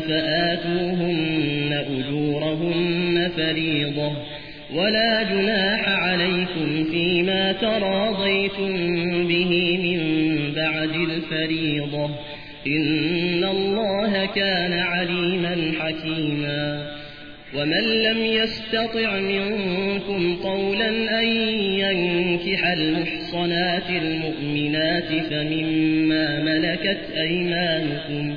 فآتوهن أجورهن فريضة ولا جناح عليكم فيما تراضيتم به من بعد الفريضة إن الله كان عليما حكيما ومن لم يستطع منكم قولا أن ينكح المحصنات المؤمنات فمما ملكت أيمانكم